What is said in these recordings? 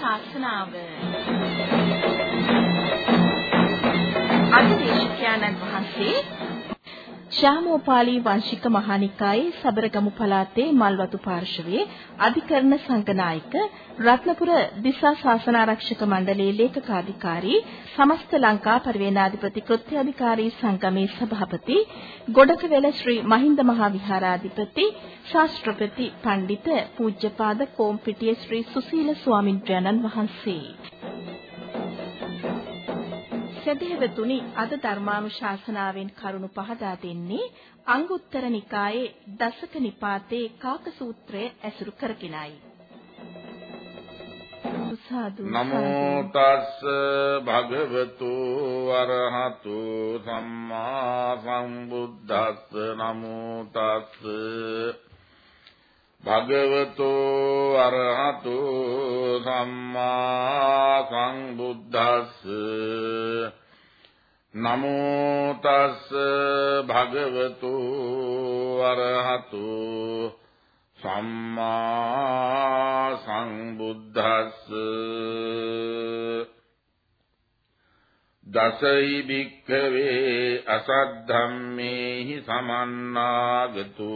ධර්මානුශාසනාව අද ශාමෝපාලි වංශික මහානිකායේ සබරගමු පළාතේ මල්වතු පාර්ශවයේ අධිකරණ සංඝනායක රත්නපුර දිසා ශාසනාරක්ෂක මණ්ඩලයේ ලේකකාධිකාරී සමස්ත ලංකා පරිවේනාධිපති කෘත්‍යාධිකාරී සංගමේ සභාපති ගොඩකවැල ශ්‍රී මහින්ද මහා විහාරාධිපති ශාස්ත්‍රපති පඬිත පූජ්‍යපාද කෝම්පිටිය ශ්‍රී සුසීල ස්වාමින්ද්‍රයන්න් වහන්සේ. සදහෙවතුනි අද ධර්මානුශාසනාවෙන් කරුණු පහදා දෙන්නේ අංගුත්තර නිකායේ දසක නිපාතේ කාක සූත්‍රය ඇසුරු කරගෙනයි. නමෝ තස් භගවතු අරහතු සම්මා සම්බුද්දස්ස නමෝ තස් භගවතු අරහතු සම්මා සංබුද්දස්ස නමෝ තස් භගවතු අරහතු සම්මා සංබුද්දස්ස දසයි භික්ඛවේ අසද්ධම්මේහි සමන්නාගතු.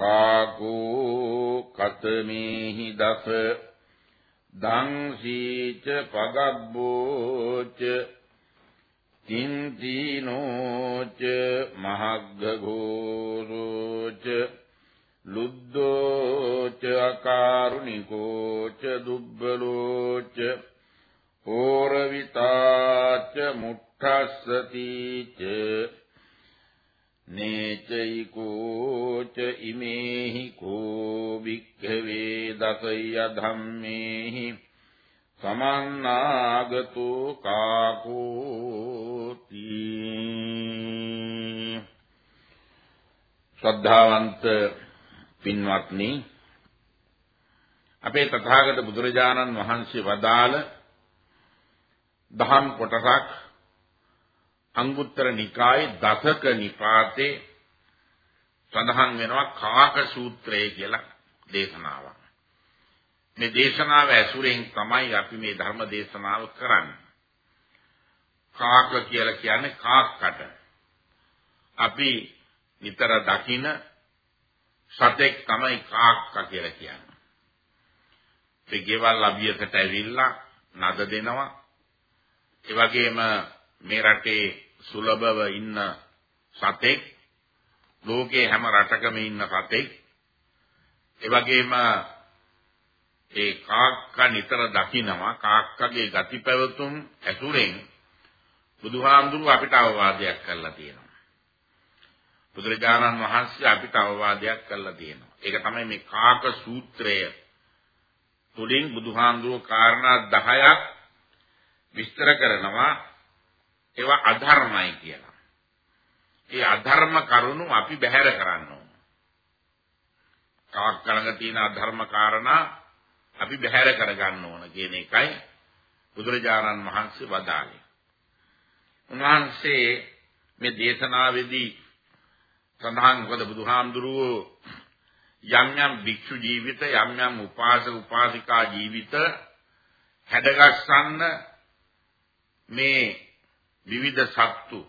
කාකෝ කතමේහි දස දංසීච පගබ්බෝච තින්තිනෝච මහග්ගඝෝරෝච ලුද්දෝච අකාරුණිකෝච දුබ්බලෝච ඕරවිතාච මුට්ඨස්සතිච නේචයිකෝච ඉමේහි කෝ වික්ඛවේ දසය ධම්මේහි සමන්නාගතු කාකෝති ශ්‍රද්ධාවන්ත පින්වත්නි අපේ තථාගත බුදුරජාණන් වහන්සේ වදාළ දහම් කොටසක් අංගුත්තර නිකායේ දසක නිපාතේ සඳහන් වෙනවා කාක සූත්‍රය කියලා දේශනාවක්. මේ දේශනාව ඇසුරෙන් තමයි අපි මේ ධර්ම දේශනාව කරන්නේ. කාක කියලා කියන්නේ කාක්කට. අපි නිතර දකින සතෙක් තමයි කාක්ක කියලා කියන්නේ. ඒ ගෙවල් අභියකට ඇවිල්ලා නද දෙනවා. ඒ වගේම මේ රටේ සුලභව ඉන්න සතෙක් ලෝකේ හැම රටකම ඉන්න සතෙක්. ඒ වගේම ඒ කාක්ක නිතර දකිනවා. කාක්කගේ ගති පැවතුම් ඇසුරෙන් බුදුහාමුදුරුව අපිට අවවාදයක් කරලා තියෙනවා. බුදුරජාණන් වහන්සේ අපිට අවවාදයක් කරලා තියෙනවා. ඒක තමයි මේ කාක සූත්‍රය තුලින් බුදුහාමුදුරුව කාරණා 10ක් විස්තර කරනවා. ඒවා අධර්මයි කියලා. ඒ අධර්ම කරුණු අපි බැහැර කරන්න ඕන. තාක් කලඟ තියෙන අධර්ම කාරණා අපි බැහැර කරගන්න ඕන කියන එකයි බුදුරජාණන් වහන්සේ වදාළේ. උන්වහන්සේ මේ දේශනාවේදී සඳහන් කළ බුදුහාමුදුරුවෝ යම් යම් භික්ෂු ජීවිත යම් යම් උපාසක උපාසිකා ජීවිත හැඩගස්සන්න මේ විවිධ සත්තු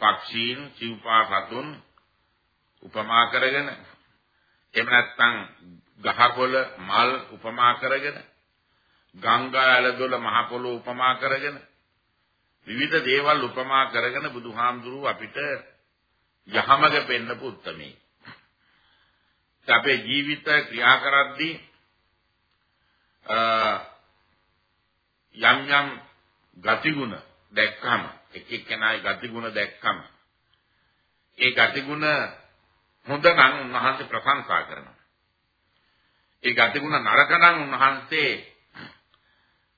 පක්ෂීන් සිව්පා සතුන් උපමා කරගෙන එහෙම නැත්නම් ගහකොළ මල් උපමා කරගෙන ගංගා ඇලදොල මහ පොළොව උපමා කරගෙන විවිධ දේවල් උපමා කරගෙන බුදුහාමුදුරුව අපිට යහමඟ පෙන්නපු උත්මේ. අපේ ජීවිත ක්‍රියා කරද්දී යම් යම් ගතිගුණ දැක්කම එක එක්කෙනාගේ ගතිගුණ දැක්කම ඒ ගතිගුණ හොඳ නම් උන්වහන්සේ ප්‍රශංසා කරනවා. ඒ ගතිගුණ නරක නම් උන්වහන්සේ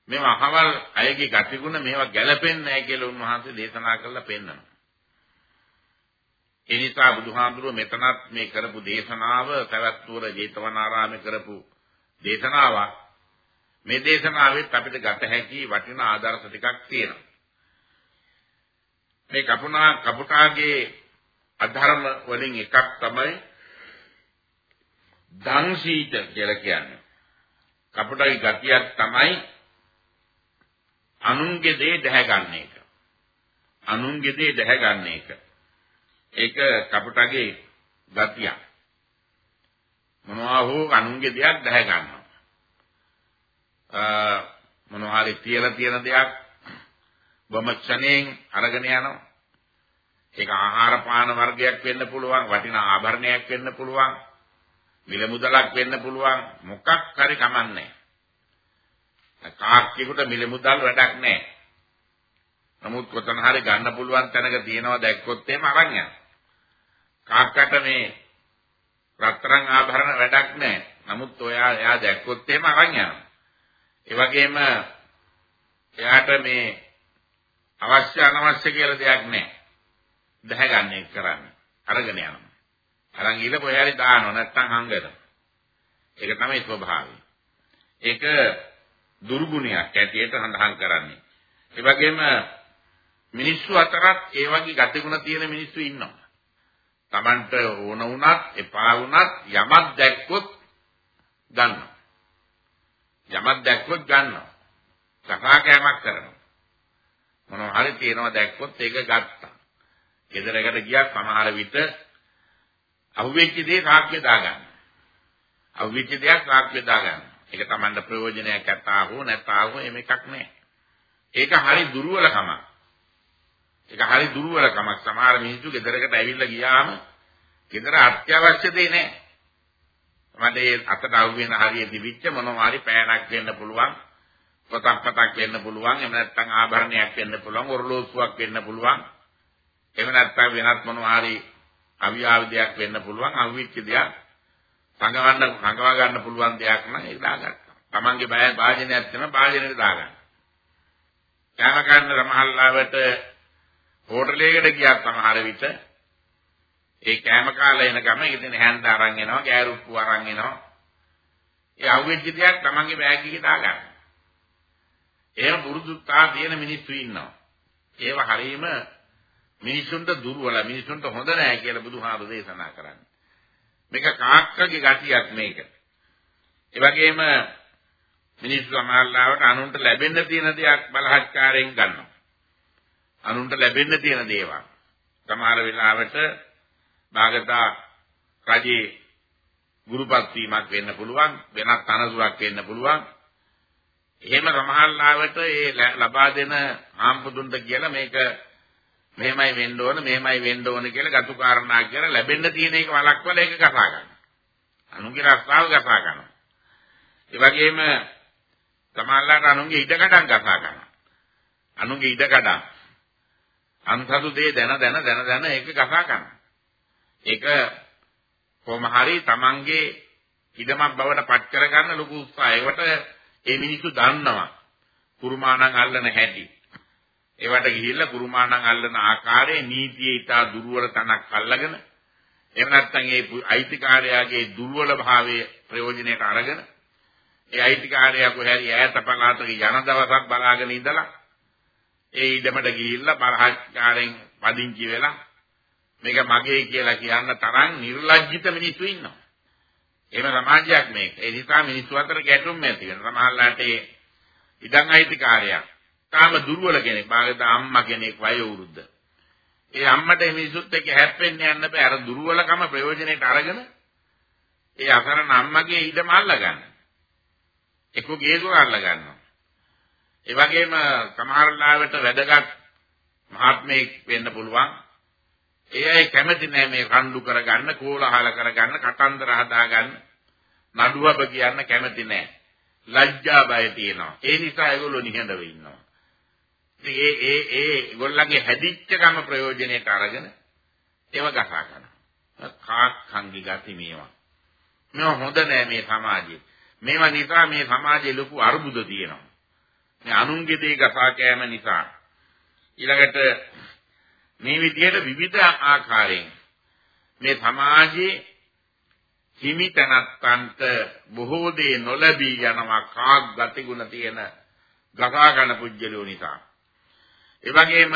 මේවා අහවල් අයගේ ගතිගුණ මේවා ගැළපෙන්නේ නැහැ කියලා උන්වහන්සේ දේශනා කරලා පෙන්නනවා. ඒ නිසා බුදුහාමුදුරුවෝ මෙතනත් මේ කරපු දේශනාව පැවැත්වුවර ජේතවනාරාමේ කරපු දේශනාවක්. මේ දේශනාවෙත් අපිට ගත හැකි වටිනා ආදර්ශ ටිකක් තියෙනවා. මේ කපුනා කපුටාගේ අධර්ම වලින් එකක් තමයි දංශීත කියලා කියන්නේ. කපුටගේ ගතියක් තමයි අනුන්ගේ දේ දැහැ ගන්න එක. අනුන්ගේ දේ දැහැ ගන්න එක. ඒක කපුටගේ ගතියක්. මොනවා හෝ අනුන්ගේ දෙයක් දැහැ ගන්නවා. අ මොනවා හරි තියලා තියෙන දෙයක් බොම ක්ෂණයෙන් අරගෙන යනවා. ඒක ආහාර පාන වර්ගයක් වෙන්න පුළුවන්, වටිනා ආභරණයක් වෙන්න පුළුවන්, මිල මුදලක් වෙන්න පුළුවන්, මොකක් හරි කමන්නේ. කාක්කෙකුට මිල මුදල් වැඩක් නැහැ. නමුත් කොතන හරි ගන්න පුළුවන් තැනක තියෙනවා දැක්කොත් එහෙම අරන් යනවා. කාක්කට මේ රත්තරන් ආභරණ වැඩක් නැහැ. නමුත් ඔයා එයා දැක්කොත් එහෙම අරන් යනවා. ඒ වගේම එයාට මේ අවශ්‍ය අනවශ්‍ය කියලා දෙයක් නැහැ. දැහැගන්න එක කරන්නේ. අරගෙන යනවා. අරන් ගිහලා කොහේ හරි දානවා නැත්තම් හංගනවා. ඒක තමයි ස්වභාවය. ඒක දුර්ගුණයක් ඇටියට සඳහන් කරන්නේ. ඒ වගේම මිනිස්සු අතරත් ඒ වගේ ගතිගුණ තියෙන මිනිස්සු ඉන්නවා. Tamanට ඕන වුණත් එපා වුණත් යමක් දැක්කොත් ගන්නවා. යමක් දැක්කොත් ගන්නවා. කතා කෑමක් කරනවා. මොනවා හරි තියෙනවා දැක්කොත් ඒක ගත්තා. ගෙදරකට ගියක් සමහර විට අහුවෙච්ච දේ සාක්ෂිය දාගන්න. අහුවෙච්ච දෙයක් සාක්ෂිය දාගන්න. ඒක Tamanට ප්‍රයෝජනයක් ඇත්තා හෝ නැත්තා හෝ එම එකක් නෑ. ඒක හරි දුර්වලකමක්. ඒක හරි දුර්වලකමක්. සමහර මිනිස්සු ගෙදරකට ඇවිල්ලා ගියාම ගෙදර අත්‍යවශ්‍ය දේ නෑ. මට ඒ අතට අහු වෙන හරිය දිවිච්ච මොනවා හරි පෑනක් වෙන්න පුළුවන්. පොතක් පතක් වෙන්න පුළුවන්. එහෙම නැත්නම් ආභරණයක් වෙන්න පුළුවන්. ඔරලෝසුවක් වෙන්න පුළුවන්. එහෙම නැත්නම් වෙනත් මොනවා හරි අවියාවිදයක් වෙන්න පුළුවන්. අවිච්ච දෙයක්. සංගවන්න සංගවා ගන්න පුළුවන් දෙයක් නම් ඒක දාගත්තා. Tamange බය භාජනයක් තියෙනවා භාජනෙට දාගන්න. කෑම කන්න රමහල්ලාවට හෝටලයකට ගියා සමහර විට ඒ කෑම කාලා එන ගම ඉතින් හැන්ද අරන් එනවා ගෑරුප්පු අරන් එනවා ඒ අහුවෙච්ච දෙයක් Tamange බෑග් එකේ දාගන්න. එහෙම පුරුදුතා තියෙන මිනිස්සු ඉන්නවා. ඒව හරීම මිනිසුන්ට දුර්වල මිනිසුන්ට හොඳ නැහැ කියලා බුදුහාමුදුරේ දේශනා කරන්නේ. මේක කාක්කගේ ගතියක් මේක. ඒ වගේම මිනිස්සු සමාල්ලාවට අනුන්ට ලැබෙන්න තියෙන දෙයක් බලහත්කාරයෙන් ගන්නවා. අනුන්ට ලැබෙන්න තියෙන දේවල්. සමහර වෙලාවට භාගතා රජේ ගුරුපත් වීමක් වෙන්න පුළුවන් වෙනත් අනතුරක් වෙන්න පුළුවන් එහෙම සමහරලාවට ඒ ලබා දෙන ආම්පුදුන්ට කියලා මේක මෙහෙමයි වෙන්න ඕන මෙහෙමයි වෙන්න ඕන කියලා ගතු කාරණා කියලා ලැබෙන්න තියෙන එක වලක්වල ඒක කතා කරනවා අනුන්ගේ රස්තාව කතා කරනවා ඒ වගේම සමහරලාට අනුන්ගේ ඉඩකඩම් කතා කරනවා අනුන්ගේ ඉඩකඩම් අන්සතු දේ දැන දැන දැන දැන ඒක කතා කරනවා. ඒක කොහොම හරි Tamange ඉදමක් බවට පත් කරගන්න ලොකු උත්සාහයකට ඒ මිනිස්සු දන්නවා. කුරුමාණන් අල්ලන හැටි. ඒවට ගිහිල්ලා කුරුමාණන් අල්ලන ආකාරයේ නීතියේ ඊටා දුර්වල තනක් අල්ලගෙන එහෙම නැත්නම් ඒ අයිතිකාරයාගේ දුර්වල භාවයේ ප්‍රයෝජනයට අරගෙන ඒ අයිතිකාරයා කොහේ හරි ඈත පළාතක යන දවසක් බලාගෙන ඉඳලා ඒ ඉඩමට ගිහිල්ලා බරහක්කාරයෙන් පදිංචි වෙලා මේක මගේ කියලා කියන්න තරම් නිර්ලජ්ජිත මිනිස්සු ඉන්නවා. එහෙම සමාජයක් මේක. ඒ නිසා මිනිස්සු අතර ගැටුම් ඇති වෙනවා. සමහරලාට ඒ ඉඩම් අයිතිකාරයා තාම දුර්වල කෙනෙක්. බාගද අම්මා කෙනෙක් වයෝ වෘද්ධ. ඒ අම්මට මේ මිනිසුත් එක්ක හැප්පෙන්න යන්න බෑ. අර දුර්වලකම ප්‍රයෝජනෙට අරගෙන ඒ අසරණ අම්මගේ ඉඩම අල්ලගන්න. එක්ක ගේසුව අල්ලගන්නවා. ඒ වගේම සමහර ලාවට වැදගත් මහත්මයෙක් වෙන්න පුළුවන්. ඒ අය කැමති නෑ මේ රණ්ඩු කරගන්න, කෝලහල කරගන්න, කතන්දර හදාගන්න, නඩුවබ කියන්න කැමති නෑ. ලැජ්ජා බය තියෙනවා. ඒ නිසා ඒගොල්ලෝ නිහඬව ඉන්නවා. ඉතින් ඒ ඒ ඒ ඒගොල්ලන්ගේ හැදිච්ච ගම ප්‍රයෝජනෙට අරගෙන ඒව ගසා ගන්නවා. කාක්ඛංගි ගති මේවා. මේවා හොඳ නෑ මේ සමාජයේ. මේවා නිසා මේ සමාජයේ ලොකු අරුබුද තියෙනවා. මේ අනුන්ගේ දේ ගසා කෑම නිසා ඊළඟට මේ විදිහට විවිධ ආකාරයෙන් මේ සමාජයේ හිමිතනත්තන්ට බොහෝ දේ නොලැබී යනවා කාක් ගතිගුණ තියෙන ගසා ගන්න පුජ්‍යලෝ නිසා ඒ වගේම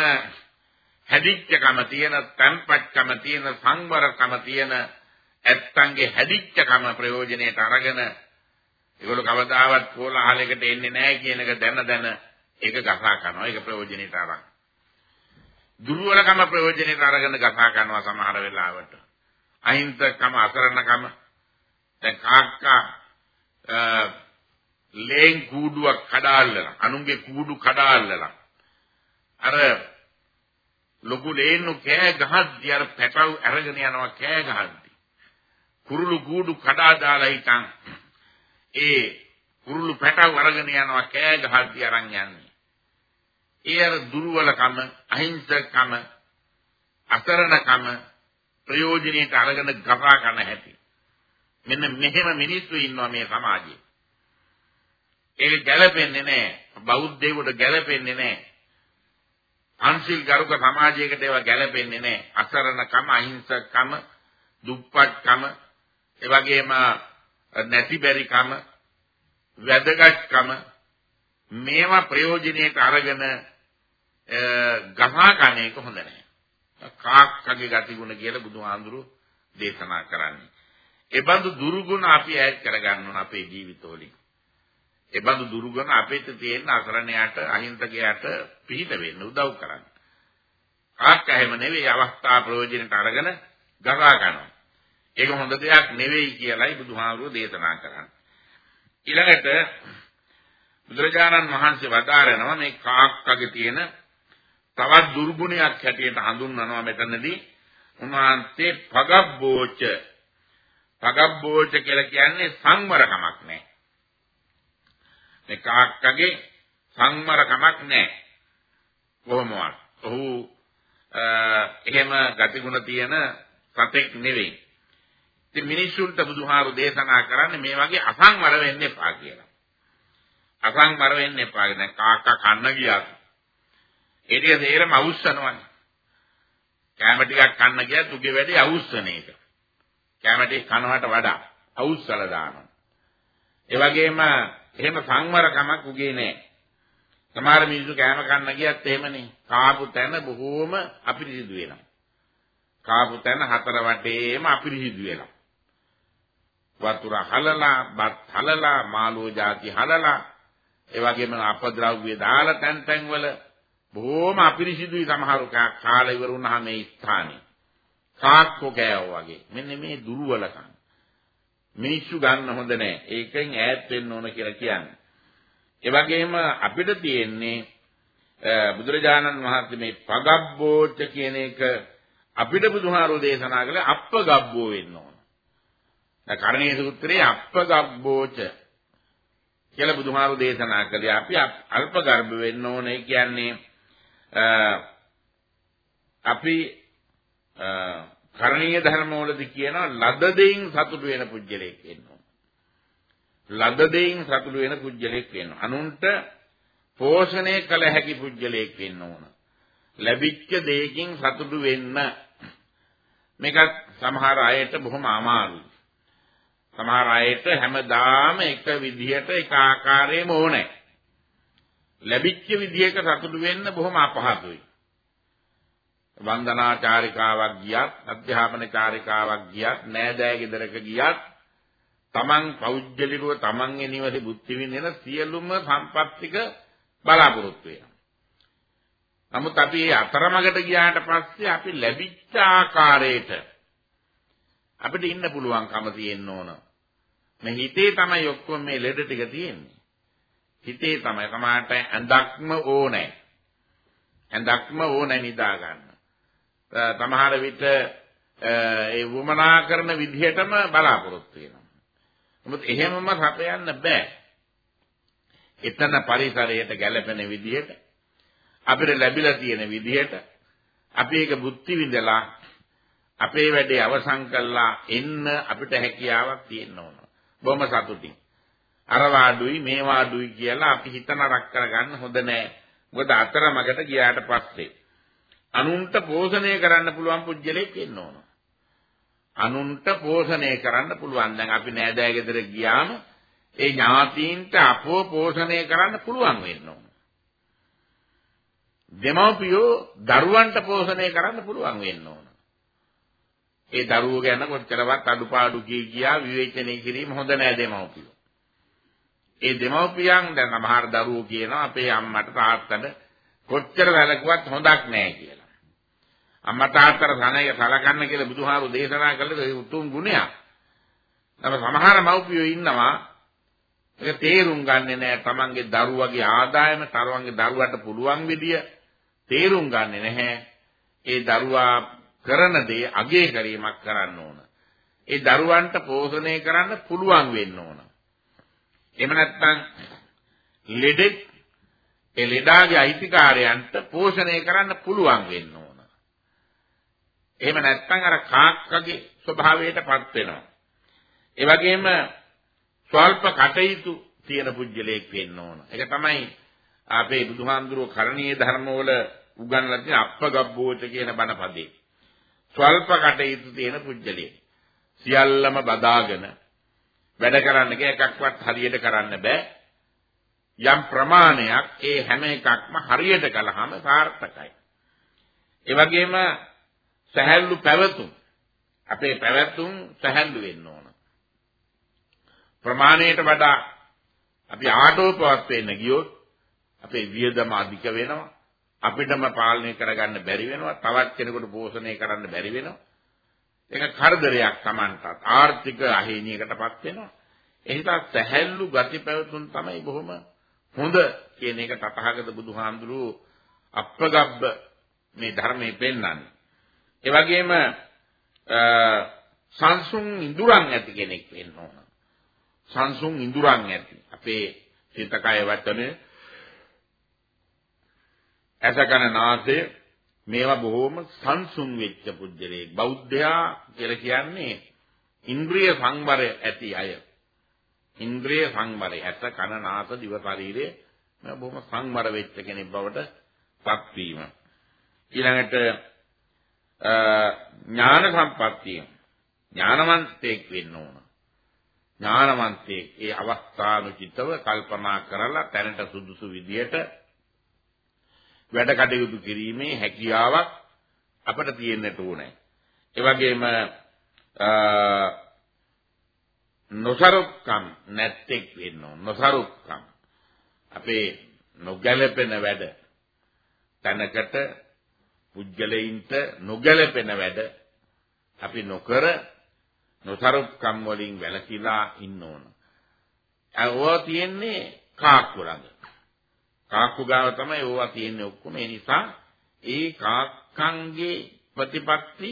හැදිච්චකම තියෙන තන්පත්කම තියෙන සංවරකම තියෙන ඇත්තන්ගේ හැදිච්චකම ප්‍රයෝජනෙට අරගෙන ඒගොල්ලෝ කවදාවත් කෝලහලයකට එන්නේ නැහැ කියන එක දැන දැන ඒක ගසා කරනවා. ඒක ප්‍රයෝජනෙට අරන්. දුර්වලකම ප්‍රයෝජනෙට අරගෙන ගසා කරනවා සමහර වෙලාවට. අහිංසකම අසරණකම. දැන් කාක්කා ලේන් කූඩුවක් කඩාල්ලලා අනුන්ගේ කූඩු කඩාල්ලලා අර ලොකු ලේන්නු කෑ ගහද්දි අර පැටව අරගෙන යනවා කෑ ගහද්දි. කුරුළු කූඩු කඩා දාලා හිටන් ඒ කුරුළු පැටව අරගෙන යනවා කෑ ගහද්දි අරන් යන්නේ. ඒ අර දුර්වලකම අහිංසකම අසරණකම ප්‍රයෝජනෙට අරගෙන ගසා ගන්න හැටි. මෙන්න මෙහෙම මිනිස්සු ඉන්නවා මේ සමාජයේ. ඒක ගැළපෙන්නේ නැහැ. බෞද්ධයෙකුට ගැළපෙන්නේ නැහැ. අන්සිල් ගරුක සමාජයකට ඒවා ගැළපෙන්නේ නැහැ. අසරණකම අහිංසකකම දුප්පත්කම ඒ වගේම නැති බැරිකම වැදගත්කම මේවා ප්‍රයෝජනෙට අරගෙන ගහා ගන්න එක හොඳ නැහැ. කාක්කගේ ගතිගුණ කියලා බුදුහාඳුරු දේශනා කරන්නේ. ඒ බඳු දුරුගුණ අපි ඈඩ් කරගන්න ඕන අපේ ජීවිතවලින්. ඒ බඳු දුරුගුණ අපිට තියෙන අසරණයට අහිංසකයට පිහිට වෙන්න උදව් කරන්න. කාක්ක හැම නෙවෙයි අවස්ථා ප්‍රයෝජනට අරගෙන ගහා ගන්නවා. ඒක හොඳ දෙයක් නෙවෙයි කියලායි බුදුහාමුදුරුවෝ දේශනා කරන්නේ. ඊළඟට බුදුරජාණන් වහන්සේ වදාරනවා මේ කාක්කගේ තියෙන තවත් දුර්ගුණයක් හැටියට හඳුන්වනවා මෙතනදී උන්වහන්සේ පගබ්බෝච පගබ්බෝච කියලා කියන්නේ සංවරකමක් නැහැ. මේ කාක්කගේ සංවරකමක් නැහැ. කොහොමවත්. ඔහු එහෙම ගතිගුණ තියෙන සතෙක් නෙවෙයි. ඉතින් මිනිස්සුන්ට බුදුහාරු දේශනා කරන්නේ මේ වගේ අසංවර වෙන්න එපා කියලා. අසංවර වෙන්න එපා. දැන් කාක්කා කන්න ගියා ඒ ටික තේරම අවුස්සනවනේ. කැම ටිකක් කන්න ගියත් උගේ වැඩේ අවුස්සන එක. කැම ටික කනවට වඩා අවුස්සලා දානවා. ඒ වගේම එහෙම සංවරකමක් උගේ නෑ. සමහර මිනිස්සු කැම කන්න ගියත් එහෙමනේ. කාපු තැන බොහෝම අපිරිසිදු වෙනවා. කාපු තැන හතර වටේම අපිරිසිදු වෙනවා. වතුර හලලා, බත් හලලා, මාළෝ ಜಾති හලලා, ඒ වගේම අපද්‍රව්‍ය දාලා තැන් තැන් වල බොහොම අපිරිසිදුයි සමහරු කාලා ඉවර වුණාම මේ ස්ථානේ. කාක්කෝ කෑවෝ වගේ. මෙන්න මේ දුර්වලකම්. මිනිස්සු ගන්න හොඳ නැහැ. ඒකෙන් ඈත් වෙන්න ඕන කියලා කියන්නේ. ඒ වගේම අපිට තියෙන්නේ බුදුරජාණන් වහන්සේ මේ පගබ්බෝච කියන එක අපිට බුදුහාරෝ දේශනා කළේ අප්පගබ්බෝ වෙන්න ඕන. දැන් කරණීය සූත්‍රයේ අප්පගබ්බෝච කියලා බුදුහාරෝ දේශනා කළේ අපි අල්ප ගර්භ වෙන්න ඕනේ කියන්නේ අපි කරණීය ධර්මවලදී කියනවා ලද දෙයින් සතුටු වෙන පුජ්‍යලයක් වෙනවා. ලද දෙයින් සතුටු වෙන පුජ්‍යලයක් වෙනවා. අනුන්ට පෝෂණය කළ හැකි පුජ්‍යලයක් වෙන්න ඕන. ලැබිච්ච දෙයකින් සතුටු වෙන්න මේක සමහර අයට බොහොම අමාරුයි. සමහර අයට හැමදාම එක විදිහට එක ආකාරයෙන්ම ඕනේ. ලැබිච්ච විදිහක සතුටු වෙන්න බොහොම අපහසුයි. වන්දනාචාරිකාවක් ගියත්, අධ්‍යාපන චාරිකාවක් ගියත්, නෑදෑ ගෙදරක ගියත්, තමන් පෞද්ගලිකව තමන්ගේ නිවසේ බුද්ධි විඳින සියලුම සම්පත්තික බලාපොරොත්තු වෙනවා. නමුත් අපි මේ අතරමඟට ගියාට පස්සේ අපි ලැබිච්ච ආකාරයට අපිට ඉන්න පුළුවන්කම තියෙන්න ඕන. මේ හිතේ තමයි ඔක්කොම මේ ලෙඩ ටික තියෙන්නේ. හිතේ තමයි සමාහට ඇඳක්ම ඕනේ. ඇඳක්ම ඕනේ නිදා ගන්න. සමහර විට ඒ වමනා කරන විදිහටම බලාපොරොත්තු වෙනවා. නමුත් එහෙමම සපයන්න බෑ. එතන පරිසරයට ගැළපෙන විදිහට අපිට ලැබිලා තියෙන විදිහට අපි ඒක බුද්ධි විඳලා අපේ වැඩේ අවසන් කළා එන්න අපිට හැකියාවක් තියෙන්න ඕන. බොහොම සතුටින්. අර වාඩුයි මේ වාඩුයි කියලා අපි හිත නරක කරගන්න හොඳ නෑ. මොකද අතරමඟට ගියාට පස්සේ අනුන්ට පෝෂණය කරන්න පුළුවන් පුජ්‍යලෙක් ඉන්න ඕන. අනුන්ට පෝෂණය කරන්න පුළුවන්. දැන් අපි නෑදෑ ගෙදර ගියාම ඒ ඥාතීන්ට අපෝ පෝෂණය කරන්න පුළුවන් වෙන්න ඕන. දෙමව්පියෝ දරුවන්ට පෝෂණය කරන්න පුළුවන් වෙන්න ඕන. ඒ දරුවෝ ගැන කොච්චරවත් අඩුපාඩු කී කියා විවේචනය කිරීම හොඳ නෑ දෙමව්පියෝ. ඒ දෙමව්පියන් දැන් සමහර දරුවෝ කියනවා අපේ අම්මට තාත්තට කොච්චර වැලකුවත් හොඳක් නැහැ කියලා. අම්මා තාත්තට සනය සලකන්න කියලා බුදුහාරු දේශනා කළේ ඒ උතුම් ගුණයක්. තම සමහර මව්පියෝ ඉන්නවා ඒක තේරුම් ගන්නේ නැහැ තමන්ගේ දරුවගේ ආදායම තරවන්ගේ දරුවට පුළුවන් විදිය තේරුම් ගන්නේ නැහැ. ඒ දරුවා කරන දේ අගේ කිරීමක් කරන්න ඕන. ඒ දරුවන්ට පෝෂණය කරන්න පුළුවන් වෙන්න ඕන. එහෙම නැත්නම් ලෙඩෙක් ඒ ලෙඩාගේ අයිතිකාරයන්ට පෝෂණය කරන්න පුළුවන් වෙන්න ඕන. එහෙම නැත්නම් අර කාක්කගේ ස්වභාවයටපත් වෙනවා. ඒ වගේම ස්වල්ප කටයුතු තියෙන පුජ්‍යලයක් වෙන්න ඕන. ඒක තමයි අපේ බුදුහාමුදුරුවෝ කරණීය ධර්මවල උගන්වලා තියෙන අප්පගබ්බෝච කියන බණපදේ. ස්වල්ප කටයුතු තියෙන පුජ්‍යලයක්. සියල්ලම බදාගෙන වැඩ කරන්න එකක්වත් හරියට කරන්න බෑ. යම් ප්‍රමාණයක් ඒ හැම එකක්ම හරියට කළාම සාර්ථකයි. ඒ වගේම සහැල්ලු පැවතුම් අපේ පැවතුම් සහැල්ලු වෙන්න ඕන. ප්‍රමාණයට වඩා අපි ආටෝපවත් වෙන්න ගියොත් අපේ වියදම අධික වෙනවා. අපිටම පාලනය කරගන්න බැරි වෙනවා. තවත් කෙනෙකුට පෝෂණය කරන්න බැරි වෙනවා. ඒක කරදරයක් Tamanටත් ආර්ථික අහිමියකටපත් වෙනවා. එහිසා සැහැල්ලු ගති පැවතුම් තමයි බොහොම හොඳ කියන එක තථාගත බුදුහාමුදුරුවෝ අප්‍රගබ්බ මේ ධර්මයේ පෙන්වන්නේ. ඒ වගේම සංසුන් ඉඳුරන් ඇති කෙනෙක් වෙන්න ඕන. සංසුන් ඉඳුරන් ඇති. අපේ සිතකය වචනේ ඇසකන නාසය මේවා බොහොම සංසුන් වෙච්ච පුජ්‍යලේ බෞද්ධයා කියලා කියන්නේ ඉන්ද්‍රිය සංවරය ඇති අය. ඉන්ද්‍රිය සංවරය ඇස කන නාස දිව ශරීරය මේ බොහොම සංවර වෙච්ච කෙනෙක් බවට පත් වීම. ඊළඟට ඥාන සම්පත්තිය ඥානවන්තයෙක් වෙන්න ඕන. ඥානවන්තයෙක් ඒ අවස්ථානුචිතව කල්පනා කරලා තැනට සුදුසු විදියට වැඩ කටයුතු කිරීමේ හැකියාවක් අපට තියෙන්නට ඕනේ. ඒ වගේම නොසරුක්කම් නැත්තේක් වෙන්න ඕන. නොසරුක්කම් අපේ නොගැලපෙන වැඩ තැනකට පුජ්‍යලයින්ට නොගැලපෙන වැඩ අපි නොකර නොසරුක්කම් වලින් වැළකීලා ඉන්න ඕන. ඒවා තියෙන්නේ කාක්කු ළඟ. කාක්කු ගාව තමයි ඕවා තියෙන්නේ ඔක්කොම. ඒ නිසා ඒ කාක්කන්ගේ ප්‍රතිපත්ති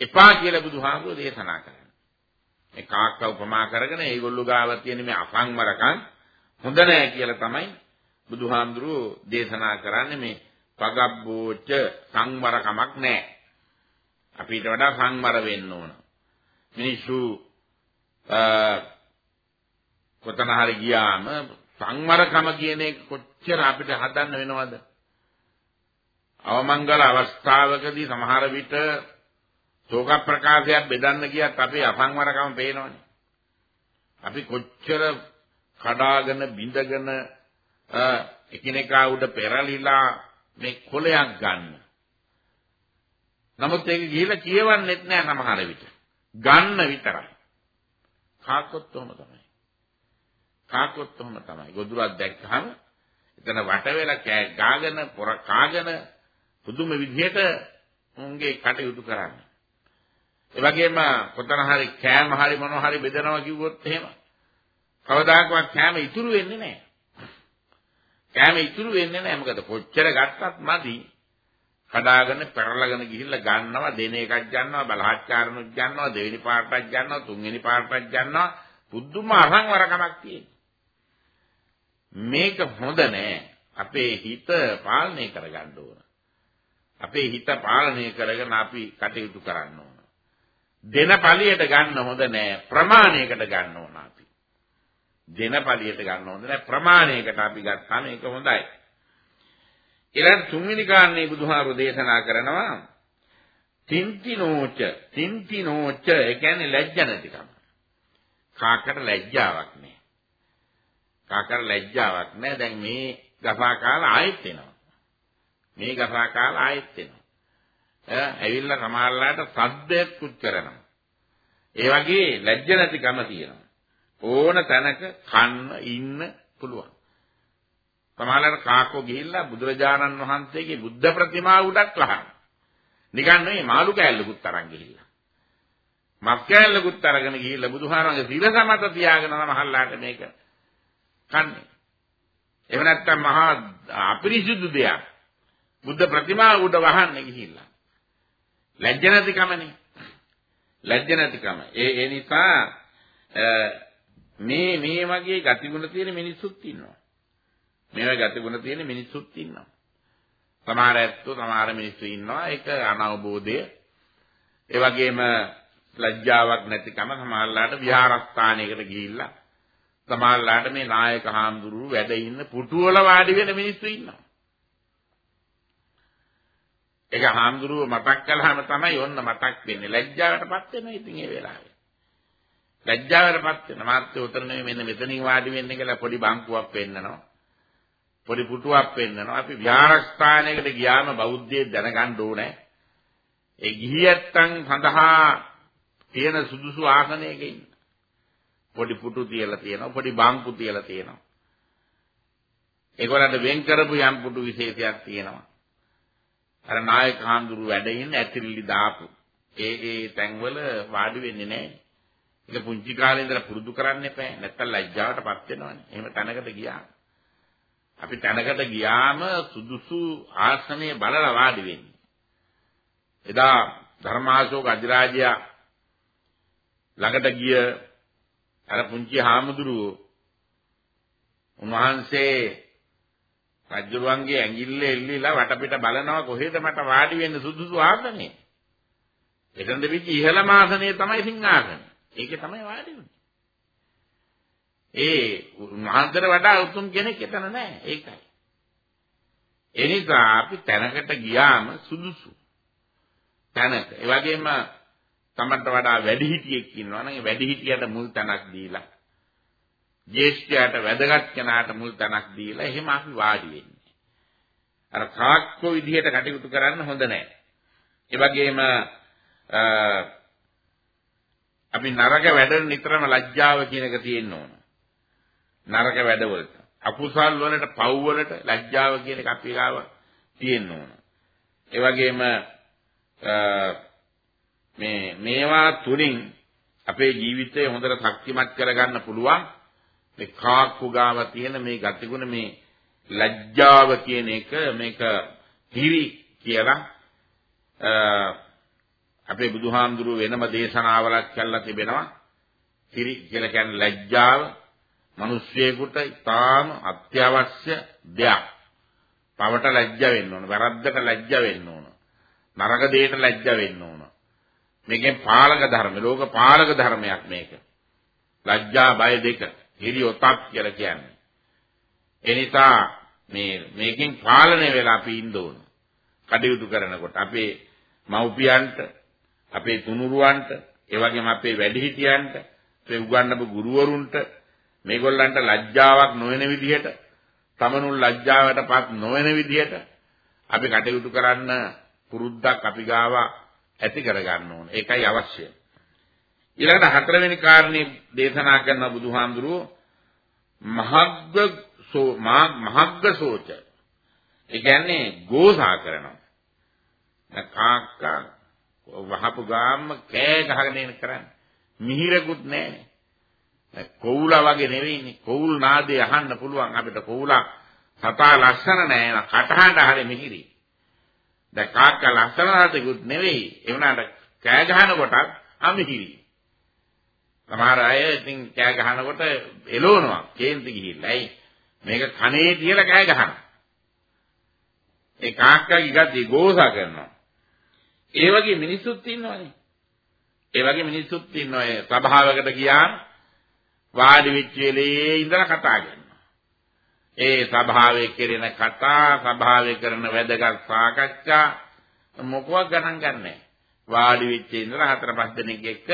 එපා කියලා බුදුහාමුදුරෝ දේශනා කරනවා. මේ කාක්ක උපමා කරගෙන ඒගොල්ලෝ ගාව තියෙන මේ අසංවරකම් හොඳ නෑ කියලා තමයි බුදුහාමුදුරෝ දේශනා කරන්නේ මේ පගබ්බෝච සංවරකමක් නෑ. අපිට වඩා සංවර වෙන්න ඕන. මිනිස්සු කොතන හරි ගියාම සංවරකම කියන එක කොච්චර අපිට හදන්න වෙනවද? අවමංගල අවස්ථාවකදී සමහර විට ශෝක ප්‍රකාශයක් බෙදන්න ගියත් අපේ අසංවරකම පේනවනේ. අපි කොච්චර කඩාගෙන බිඳගෙන එකිනෙකා උඩ පෙරලිලා මේ කොලයක් ගන්න. නමුත් ඒක ගිහිල්ලා කියවන්නෙත් නෑ සමහර විට. ගන්න විතරයි. කාකොත් උම තමයි. කාකොත් උම තමයි. ගොදුරක් දැක්කහම එතන වට වෙලා කෑ ගාගෙන පොර කාගෙන පුදුම විදිහට උන්ගේ කටයුතු කරන්නේ. ඒ වගේම කොතන හරි කෑම හරි මොනවා හරි බෙදනවා කිව්වොත් එහෙම කවදාකවත් කෑම ඉතුරු වෙන්නේ නැහැ. කෑම ඉතුරු වෙන්නේ නැහැ. මොකද කොච්චර ගත්තත් මදි. කඩාගෙන පෙරලගෙන ගිහිල්ලා ගන්නවා දෙන එකක් ගන්නවා බලහත්කාරනුත් ගන්නවා දෙවෙනි පාර්ට්ටක් ගන්නවා තුන්වෙනි පාර්ට්ටක් ගන්නවා පුදුම අරන්වරකමක් තියෙනවා. මේක හොඳ නෑ. අපේ හිත පාලනය කරගන්න ඕන. අපේ හිත පාලනය කරගෙන අපි කටයුතු කරන්න ඕන. දෙන පළියට ගන්න හොඳ නෑ ප්‍රමාණයකට ගන්න ඕන අපි. දෙන පළියට ගන්න හොඳ නෑ ප්‍රමාණයකට අපි ගත්තාම ඒක හොඳයි. ඊළඟ තුන්වෙනි කාරණේ බුදුහාරු දේශනා කරනවා තින්තිනෝච තින්තිනෝච ඒ කියන්නේ ලැජ්ජ නැතිකම. කාකට ලැජ්ජාවක් නෑ. කාකට ලැජ්ජාවක් නෑ. දැන් මේ ගසා කාලා ආයෙත් එනවා. මේ ගසා කාලා ආයෙත් එනවා. ඈ ඇවිල්ලා සමහරලාට සද්දයක් උත් කරනවා. ඒ වගේ ලැජ්ජ නැතිකම තියෙනවා. ඕන තැනක කන්න ඉන්න පුළුවන්. සමහරවිට කාකෝ ගිහිල්ලා බුදුරජාණන් වහන්සේගේ බුද්ධ ප්‍රතිමා උඩක් ලහන. නිකන් නෙවෙයි මාළු කෑල්ලකුත් අරන් ගිහිල්ලා. මස් කෑල්ලකුත් අරගෙන ගිහිල්ලා බුදුහාරන්ගේ සිර සමත තියාගෙන මහල්ලාට මේක කන්නේ. එහෙම නැත්නම් මහා අපිරිසුදු දෙයක් බුද්ධ ප්‍රතිමා උඩ වහන්නේ ගිහිල්ලා. ලැජ්ජ නැතිකමනේ. ලැජ්ජ නැතිකම. ඒ ඒ නිසා මේ මේ වගේ ගතිගුණ තියෙන මිනිස්සුත් ඉන්නවා. මේ වගේ ගතිගුණ තියෙන මිනිස්සුත් ඉන්නවා. සමහර ඇත්තෝ සමහර මිනිස්සු ඉන්නවා ඒක අනවබෝධය. ඒ වගේම ලැජ්ජාවක් නැතිකම සමහරලාට විහාරස්ථානයකට ගිහිල්ලා සමහරලාට මේ නායක හාමුදුරුවෝ වැඩ ඉන්න පුටුවල වාඩි වෙන මිනිස්සු ඉන්නවා. ඒක හාමුදුරුව මතක් කළාම තමයි ඔන්න මතක් වෙන්නේ. ලැජ්ජාවටපත් වෙනවා ඉතින් ඒ වෙලාවේ. ලැජ්ජාවටපත් වෙන මාත්‍ය උතර නෙමෙයි මෙන්න මෙතනින් වාඩි වෙන්න කියලා පොඩි බංකුවක් පෙන්නනවා. පොඩි පුටුවක් පෙන්නනවා. අපි විහාරස්ථානයකට ගියාම බෞද්ධයෙක් දැනගන්න ඕනේ. ඒ ගිහියත්තන් සඳහා තියෙන සුදුසු ආසනයක ඉන්න. පොඩි පුටු තියලා තියෙනවා. පොඩි බංකු තියලා තියෙනවා. ඒගොල්ලන්ට වෙන් කරපු යම් පුටු විශේෂයක් තියෙනවා. අර නායක හාමුදුරු වැඩ ඉන්න ඇතිරිලි දාපු ඒ ඒ තැන්වල වාඩි වෙන්නේ නැහැ. ඒක පුංචි කාලේ ඉඳලා පුරුදු කරන්න එපා. නැත්තම් ලැජ්ජාවටපත් වෙනවනේ. එහෙම තැනකට ගියා. අපි තැනකට ගියාම සුදුසු ආසනයේ බලලා වාඩි වෙන්නේ. එදා ධර්මාශෝක අධිරාජයා ළඟට ගිය අර පුංචි හාමුදුරුවෝ උන්වහන්සේ රජුරුවන්ගේ ඇඟිල්ල එල්ලීලා වටපිට බලනවා කොහෙද මට වාඩි වෙන්න සුදුසු ආසනේ. එතනද විච ඉහළම ආසනේ තමයි සිංහාසනේ. ඒකේ තමයි වාඩි වෙන්නේ. ඒ මහන්තර වඩා උතුම් කෙනෙක් එතන නැහැ. ඒකයි. ඒ නිසා අපි තැනකට ගියාම සුදුසු තැනක. ඒ වගේම තමන්ට වඩා වැඩිහිටියෙක් ඉන්නවා නම් ඒ වැඩිහිටියට මුල් තැනක් දීලා ජේෂ්ඨයාට වැදගත් කෙනාට මුල් තැනක් දීලා එහෙම අපි වාඩි වෙන්නේ. අර කාක්කෝ විදිහට කටයුතු කරන්න හොඳ නැහැ. ඒ වගේම අපි නරක වැඩ නිතරම ලැජ්ජාව කියන එක තියෙන්න ඕන. නරක වැඩවලට අකුසල් වලට පව් වලට ලැජ්ජාව කියන එක අපි ගාව තියෙන්න ඕන. ඒ වගේම මේ මේවා තුලින් අපේ ජීවිතය හොඳට ශක්තිමත් කරගන්න පුළුවන්. මේ කාක්කු ගාව තියෙන මේ ගතිගුණ මේ ලැජ්ජාව කියන එක මේක හිරි කියලා අපේ බුදුහාමුදුරුව වෙනම දේශනාවලක් කළා තිබෙනවා. හිරි කියලා කියන්නේ ලැජ්ජාව මිනිස්සෙකුට ඉතාම අත්‍යවශ්‍ය දෙයක්. පවට ලැජ්ජ වෙන්න ඕන. වැරද්දට ලැජ්ජ වෙන්න ඕන. නරක දෙයට ලැජ්ජ වෙන්න ඕන. මේකෙන් පාලක ධර්ම, ලෝක පාලක ධර්මයක් මේක. ලැජ්ජා බය දෙක. හිරි ඔතක් කියලා කියන්නේ. ඒ නිසා මේ මේකෙන් පාලනය වෙලා අපි ඉන්න ඕන. කටයුතු කරනකොට අපේ මව්පියන්ට, අපේ තුනුරුවන්ට, ඒ වගේම අපේ වැඩිහිටියන්ට, අපේ උගන්වපු ගුරුවරුන්ට මේගොල්ලන්ට ලැජ්ජාවක් නොවන විදිහට, තමනුන් ලැජ්ජාවටපත් නොවන විදිහට අපි කටයුතු කරන්න පුරුද්දක් අපි ගාව ඇති කරගන්න ඕන. ඒකයි අවශ්‍ය. ඊළඟට හතරවෙනි කාරණේ දේශනා කරන බුදුහාමුදුරුවෝ මහග්ග සෝ මහග්ග සෝච. ඒ කියන්නේ ගෝසා කරනවා. කාක්කා වහපු ගාම්ම කෑ ගහගෙන එන කරන්නේ. මිහිරකුත් නැහැ. කොවුලා වගේ නෙවෙයිනේ. කොවුල් නාදේ අහන්න පුළුවන් අපිට කොවුලා සතා ලස්සන නැහැ න කටහඬ හරිය මිහිරි. දැන් කාක්කා ලස්සන නාදෙකුත් නෙවෙයි. ඒ වුණාට කෑ ගහන කොටත් අමිහිරි. සමහර අය ඉතින් කෑ ගහනකොට එළවනවා කේන්ති ගිහිල්ලා. ඇයි? මේක කනේ තියලා කෑ ගහනවා. ඒ කාක්කගේ ගද්දි ගෝසා කරනවා. ඒ වගේ මිනිස්සුත් ඉන්නවනේ. ඒ වගේ මිනිස්සුත් ඉන්නවා. ඒ සභාවකට ගියාම වාඩි වෙච්ච වෙලේ ඉඳලා කතා කරනවා. ඒ සභාවේ කෙරෙන කතා, සභාවේ කරන වැදගත් සාකච්ඡා මොකවත් ගණන් ගන්නෑ. වාඩි වෙච්ච ඉඳලා හතර පහ දෙනෙක් එක්ක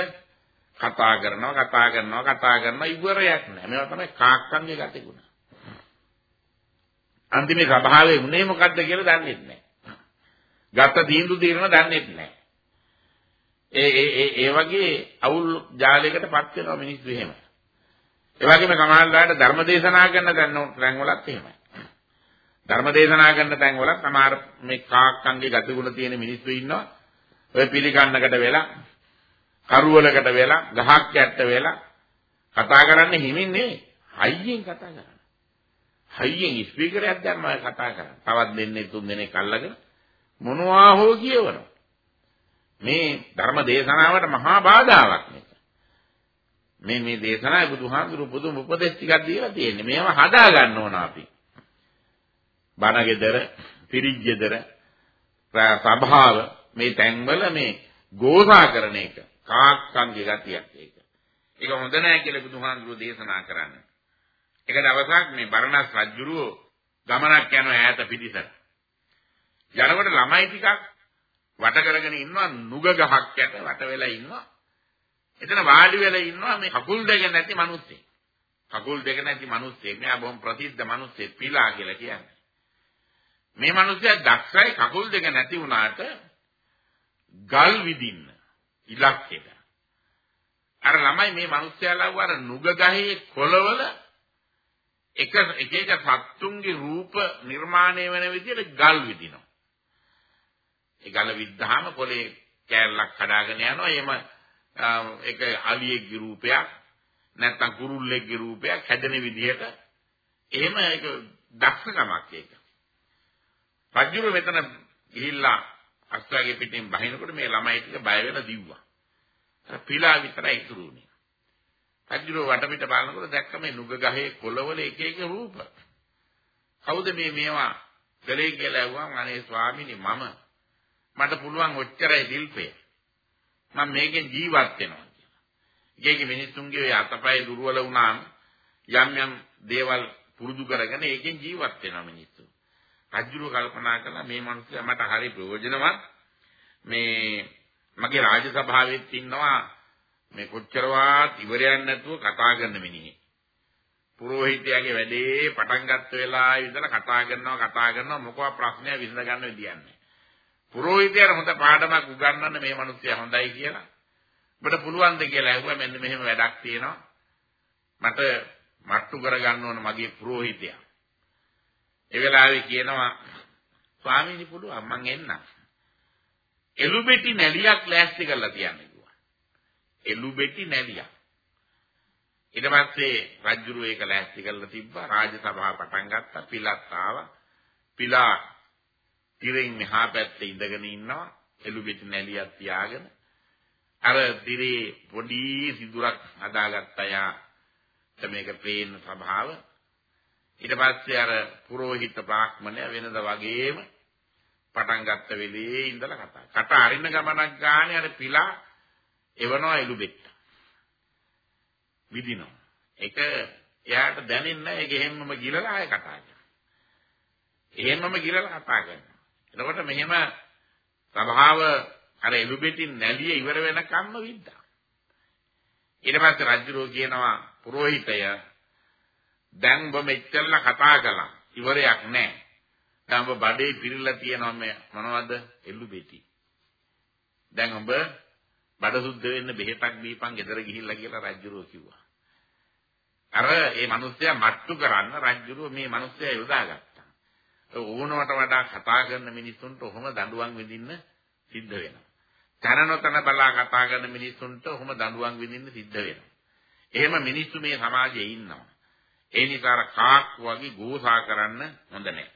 කතා කරනවා කතා කරනවා කතා කරනවා ඉවරයක් නෑ. මේවා තමයි කාක්කන්ගේ ගතිගුණ. අන්තිමේ සභාවේ උනේ මොකද්ද කියලා දන්නේ නැහැ ගත්ත තීන්දුව తీරන දන්නේ නැහැ ඒ ඒ ඒ ඒ වගේ අවුල් ජාලයකටපත් වෙනවා මිනිස්සු එහෙම. ඒ වගේම සමහරවිට ධර්ම දේශනා කරන තැන් වලත් එහෙමයි. ධර්ම දේශනා කරන තැන් වලත් සමහර මේ කාක්කන්ගේ ගතිගුණ තියෙන මිනිස්සු ඉන්නවා. ඔය පිළිකන්නකට වෙලා, කරුවලකට වෙලා, ගහක් යට්ට වෙලා කතා කරන්නේ හිමින් නෙවෙයි. හයියෙන් කතා කරන්නේ. හයියෙන් ස්පීකරයක් දැම්මම කතා කරන්නේ. තවත් දෙන්නේ තුන් දෙනෙක් අල්ලගෙන මොනවා හෝ කියවනවා. මේ ධර්ම දේශනාවට මහා බාධාවක් මේක. මේ මේ දේශනාවේ බුදුහාමුදුරු පුදුම උපදෙස් ටිකක් දීලා තියෙන්නේ. මේවා හදා ගන්න ඕන අපි. බණගෙදර, පිරිජ්ජෙදර, සභාව මේ තැන්වල මේ ගෝසා කරන එක කාක්කන්ගේ ගතියක් ඒක. ඒක හොඳ නැහැ කියලා බුදුහාමුදුරු දේශනා කරන්නේ. එක දවසක් මේ බරණස් රජුරෝ ගමනක් යන ඈත පිටිසර. යනකොට ළමයි ටිකක් වට කරගෙන ඉන්නවා නුග ගහක් යට වට වෙලා ඉන්නවා. එතන වාඩි වෙලා ඉන්නවා මේ කකුල් දෙක නැති මිනිස්සෙක්. කකුල් දෙක නැති මිනිස්සෙක්. මෙයා බොහොම ප්‍රසිද්ධ මිනිස්සෙක් පිලා කියලා කියන්නේ. මේ මිනිස්සයා දක්ෂයි කකුල් දෙක නැති වුණාට ගල් විදින්න ඉලක්කෙට. අර ළමයි මේ මිනිස්සයා ලව්ව අර නුග ගහේ කොළවල එක එක එක සත්තුන්ගේ රූප නිර්මාණය වෙන විදිහට ගල් විදිනවා. ඒ ගල විද්ධාම පොලේ කෑල්ලක් කඩාගෙන යනවා. එහෙම ඒක අලියෙක්ගේ රූපයක් නැත්නම් කුරුල්ලෙක්ගේ රූපයක් හැදෙන විදිහට එහෙම ඒක දක්ෂකමක් ඒක. රජුර මෙතන ගිහිල්ලා අස්වාගේ පිටින් බහිනකොට මේ ළමයි ටික බය වෙලා දිව්වා. අර පිලා විතරයි ඉතුරු වුණේ. රජුර වටපිට බලනකොට දැක්ක මේ නුග ගහේ කොළවල එක එක රූප. කවුද මේ මේවා කලේ කියලා ඇහුවම අනේ ස්වාමීනි මම මට පුළුවන් ඔච්චරයි දිල්පේ. මම මේකෙන් ජීවත් වෙනවා කියලා. ඒකේ මිනිස්සුන්ගේ ඔය අතපය දුර්වල වුණාම යම් යම් දේවල් පුරුදු කරගෙන ඒකෙන් ජීවත් වෙනවා මිනිස්සු. රජුව කල්පනා කළා මේ මිනිස්සයා මට හරි ප්‍රයෝජනවත්. මේ මගේ රාජසභාවෙත් ඉන්නවා මේ කොච්චරවත් ඉවරයක් නැතුව කතා කරන මිනිහෙක්. පුරোহিතයාගේ වැඩේ පටන් ගත්ත වෙලාවේ ඉඳලා කතා කරනවා කතා කරනවා මොකවා ප්‍රශ්නයක් විසඳ ගන්න විදියක් නැහැ. පුරোহিතයාට හොඳ පාඩමක් උගන්වන්න මේ මිනිස්සයා හොඳයි කියලා. ඔබට පුළුවන් ද කියලා ඇහුවා මෙන්න මෙහෙම වැඩක් තියෙනවා. මට මට්ටු කරගන්න ඕන මගේ පුරোহিතයා. ඒ වෙලාවේ කියනවා ස්වාමීනි පුළුවන් මං එන්නම්. එළුබෙටි නැලියක් ලෑස්ති කරලා තියන්න කිව්වා. එළුබෙටි නැලියක්. ඊට පස්සේ රජුරු ඒක ලෑස්ති කරලා තිබ්බා රාජ සභාව පටන් ගත්තා පිලත් ආවා. පිලා තිරෙන් මෙහා පැත්තේ ඉඳගෙන ඉන්නවා එළුබෙටි නැලියක් තියාගෙන අර තිරේ පොඩි සිදුරක් හදාගත්ත යා මේක පේන ස්වභාව ඊට පස්සේ අර පුරোহিত බ්‍රාහ්මණය වෙනද වගේම පටන් ගත්ත වෙලේ ඉඳලා කතා. කට අරින්න ගමනක් ගානේ අර පිලා එවනවා එළුබෙට්ට. විදිනවා. ඒක එයාට දැනෙන්නේ නැහැ. ඒක එහෙම්මම ගිලලා ආයෙ කතා කරනවා. එහෙම්මම ගිලලා කතා කරනවා. එතකොට මෙහෙම සභාව අර එළුබෙටින් නැලිය ඉවර වෙනකම්ම විද්දා. ඊට පස්සේ රජුරෝ කියනවා පූජිතය දැන් ඔබ මෙච්චරලා කතා කළා. ඉවරයක් නැහැ. දැන් ඔබ බඩේ පිරিলা තියෙනවා මේ මොනවද? එළුබෙටි. දැන් ඔබ බඩ සුද්ධ වෙන්න බෙහෙතක් දීපන් ගෙදර ගිහිල්ලා කියලා රජුරෝ කිව්වා. අර මේ මිනිස්සයා මට්ටු කරන්න රජුරෝ මේ මිනිස්සයා යොදාගත්තා. ඕනවට වඩා කතා කරන මිනිස්සුන්ට ඔහොම දඬුවම් විඳින්න සිද්ධ වෙනවා. තන නොතන බලා කතා කරන මිනිස්සුන්ට ඔහොම දඬුවම් විඳින්න සිද්ධ වෙනවා. එහෙම මිනිස්සු මේ සමාජයේ ඉන්නවා. ඒ නිසා කාක් වගේ ගෝසා කරන්න හොඳ නැහැ.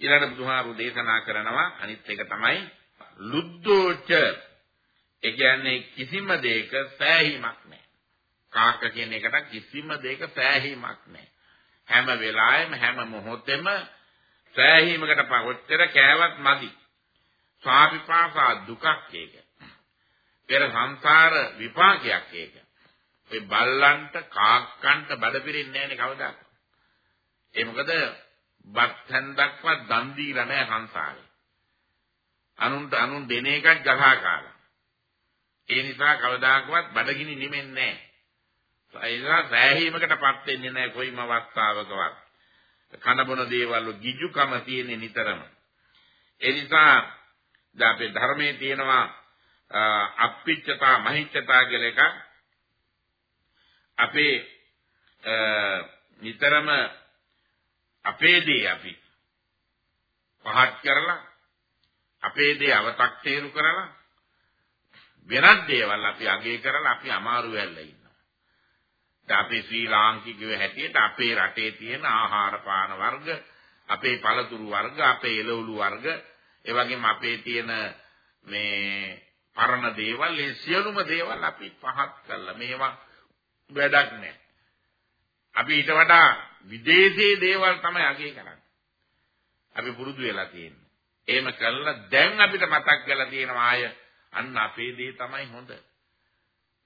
ඊළඟ බුදුහාරු දේශනා කරනවා අනිත් එක තමයි ලුද්දෝච ඒ කියන්නේ කිසිම දෙයක සෑහීමක් නැහැ. කාක කියන එකට කිසිම දෙයක සෑහීමක් නැහැ. හැම වෙලාවෙම හැම මොහොතෙම සෑහීමකට පවත්තර කෑවත් මදි. ස්වාපිපාසා දුකක් ඒක. පෙර සංසාර විපාකයක් ඒක. ඔය බල්ලන්ට කාක්කන්ට බඩ පිරෙන්නේ නැහැනේ කවදාද? ඒ මොකද බත් හැන්දක්වත් දන් දීලා නැහැ සංසාරේ. අනුන්ට අනුන් දෙන එකක් ගහා කාලා. ඒ නිසා කවදාකවත් බඩගිනි නිමෙන්නේ නැහැ. ඒ නිසා සෑහීමකටපත් වෙන්නේ නැහැ කොයිම අවස්ථාවකවත්. කන බොන දේවල් ගිජුකම තියෙන නිතරම. ඒ නිසා දැන් අපේ ධර්මයේ තියෙනවා අප්පිච්චතා මහිච්චතා කියලා එකක්. අපේ නිතරම අපේ දේ අපි පහත් කරලා අපේ දේ අව탁තේරු කරලා වෙනත් දේවල් අපි අගය කරලා අපි අමාරු වෙලා ඉන්නවා. දැන් අපි ශ්‍රී ලාංකිකයෝ හැටියට අපේ රටේ තියෙන ආහාර පාන වර්ග, අපේ පළතුරු වර්ග, අපේ එළවලු වර්ග, ඒ වගේම අපේ තියෙන මේ පරණ දේවල්, ඒ සියලුම දේවල් අපි පහත් කළා. මේවා වැඩක් නැහැ. අපි ඊට වඩා විදේශයේ දේවල් තමයි අගය කරන්නේ. අපි පුරුදු වෙලා තියෙන්නේ. එහෙම කළා දැන් අපිට මතක් කරලා තියෙනවා ආය අන්න අපේ දේ තමයි හොඳ.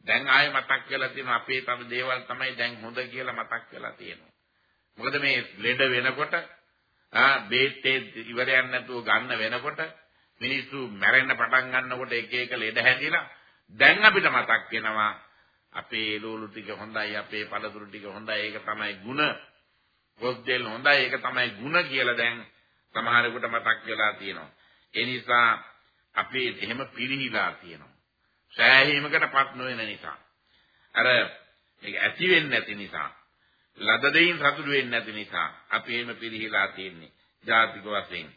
දැන් ආයෙ මතක් කරලා තියෙනවා අපේ තම දේවල් තමයි දැන් හොඳ කියලා මතක් කරලා තියෙනවා. මොකද මේ ලෙඩ වෙනකොට ආ බේත්තේ ඉවරයක් නැතුව ගන්න වෙනකොට මිනිස්සු මැරෙන්න පටන් ගන්නකොට එක එක ලෙඩ හැදිලා දැන් අපිට මතක් වෙනවා අපේ ලෝලු ටික හොඳයි අපේ පළතුරු ටික හොඳයි ඒක තමයි ಗುಣ පොත්දෙල් හොඳයි ඒක තමයි ಗುಣ කියලා දැන් සමහරෙකුට මතක් වෙලා තියෙනවා ඒ නිසා අපි එහෙම පිරිහිලා තියෙනවා සෑහීමකටපත් නොවන නිසා අර ඒක ඇති වෙන්නේ නැති නිසා ලද දෙයින් සතුටු වෙන්නේ නැති නිසා අපි එහෙම පිරිහිලා තියෙන්නේ ජාතික වශයෙන්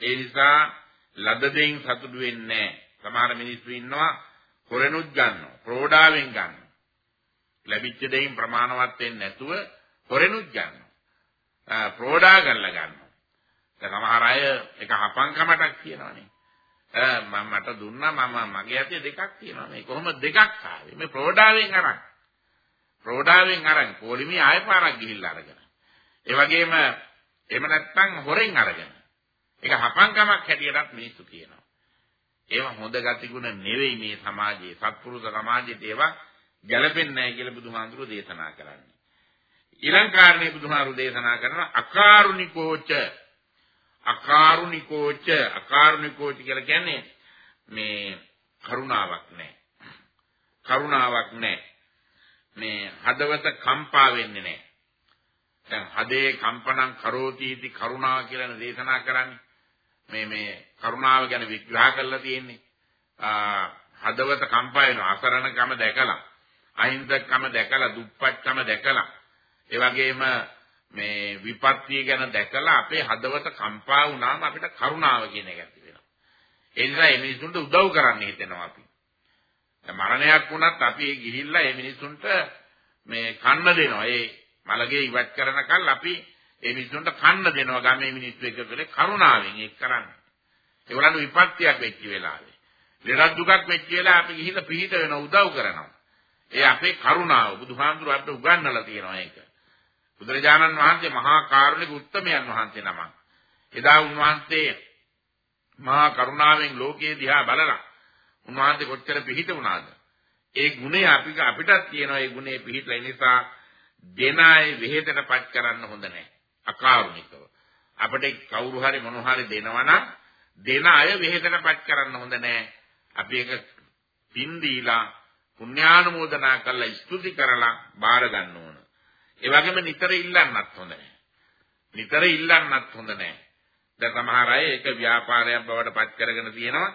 ඒ නිසා ලද දෙයින් සතුටු වෙන්නේ සමහර මිනිස්සු ඉන්නවා හොරෙනුත් ගන්නවා ප්‍රෝඩාවෙන් ගන්නවා ලැබිච්ච දෙයින් ප්‍රමාණවත් වෙන්නේ නැතුව හොරෙනුත් ගන්නවා. ප්‍රෝඩා කරලා ගන්නවා. දැන් සමහර අය එක හපංකමටක් කියනවනේ. මම මට දුන්නා මම මගේ ඇතේ දෙකක් තියෙනවා. මේ කොහොමද දෙකක් ආවේ? මේ ප්‍රෝඩාවෙන් අරන්. ප්‍රෝඩාවෙන් අරන් පොලිමේ ආය පාරක් ගිහිල්ලා අරගෙන. ඒ වගේම එහෙම නැත්නම් හොරෙන් අරගෙන. ඒක හපංකමක් හැටියටත් මිනිස්සු කියනවා. ඒව හොඳ ගතිගුණ නෙවෙයි මේ සමාජයේ. සත්පුරුෂ සමාජයේ ඒවා ගැලපෙන්නේ නැහැ කියලා බුදුහාඳුරෝ දේශනා කරන්නේ. ඊළඟ කාරණේ බුදුහාරු දේශනා කරන අකාරුණිකෝච අකාරුණිකෝච අකාරුණිකෝච කියලා කියන්නේ මේ කරුණාවක් නැහැ. කරුණාවක් නැහැ. මේ හදවත කම්පා වෙන්නේ නැහැ. දැන් හදේ කම්පණං කරෝති इति කරුණාව කියලා දේශනා කරන්නේ. මේ මේ කරුණාව ගැන විග්‍රහ කරලා තියෙන්නේ. හදවත කම්පා වෙන අසරණකම දැකලා අහිංසකකම දැකලා දුප්පත්කම දැකලා ඒ වගේම මේ විපත්තිය ගැන දැකලා අපේ හදවත කම්පා වුණාම අපිට කරුණාව කියන එක ඇති වෙනවා. ඒ නිසා මේ මිනිසුන්ට උදව් කරන්න හිතෙනවා අපි. මරණයක් වුණත් අපි ගිහිල්ලා මේ මිනිසුන්ට මේ කන්න දෙනවා. ඒ මලගේ ඉවත් කරනකල් අපි මේ මිනිසුන්ට කන්න දෙනවා ගමේ මිනිස්සු එක කලේ කරුණාවෙන් ඒක කරන්නේ. ඒගොල්ලන්ට විපත්තියක් වෙච්ච වෙලාවේ. ලෙඩක් දුකක් වෙච්ච වෙලාව අපි ගිහිල්ලා පිළිහිට වෙන උදව් කරනවා. ඒ අපේ කරුණාව බුදුහාමුදුරු අපිට උගන්වලා තියෙනවා ඒක. බුදුරජාණන් වහන්සේ මහා කාරුණික උත්තමයන් වහන්සේ නමක්. එදා උන්වහන්සේ මහා කරුණාවෙන් ලෝකයේ දිහා බලලා උන්වහන්සේ කොච්චර පිහිට වුණාද? ඒ ගුණය අපි අපිටත් තියෙනවා ඒ ගුණේ පිහිටලා නිසා දෙන අය වෙහෙතටපත් කරන්න හොඳ නැහැ. අකාරුණිකව. අපිට කවුරු හරි මොන හරි දෙනවා නම් දෙන අය වෙහෙතටපත් කරන්න හොඳ නැහැ. අපි ඒක පින් දීලා පුණ්‍යානුමෝදනා කරලා ස්තුති කරලා බාර ගන්න ඕන. ඒ වගේම නිතර ඉල්ලන්නත් හොඳ නැහැ. නිතර ඉල්ලන්නත් හොඳ නැහැ. දැන් සමහර අය ඒක ව්‍යාපාරයක් බවට පත් කරගෙන තියෙනවා.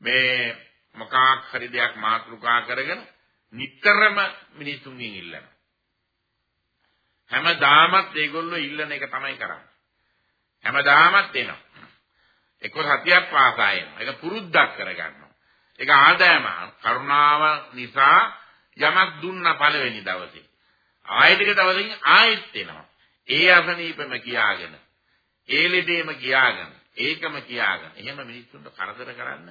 මේ මොකක් හරි දෙයක් මාතෘකා කරගෙන නිතරම මිනිසුන්ගෙන් ඉල්ලනවා. හැමදාමත් ඒගොල්ලෝ ඉල්ලන එක තමයි කරන්නේ. හැමදාමත් එනවා. එක්ක සතියක් පාසා එනවා. ඒක පුරුද්දක් කරගන්නවා. ඒක ආදායම කරුණාව නිසා යමක් දුන්න පළවෙනි දවසේ. ආයෙ ටික දවසකින් ආයෙත් එනවා. ඒ අසනීපෙම කියාගෙන, ඒ ලෙඩේම කියාගෙන, ඒකම කියාගෙන. එහෙම මිනිස්සුන්ට කරදර කරන්න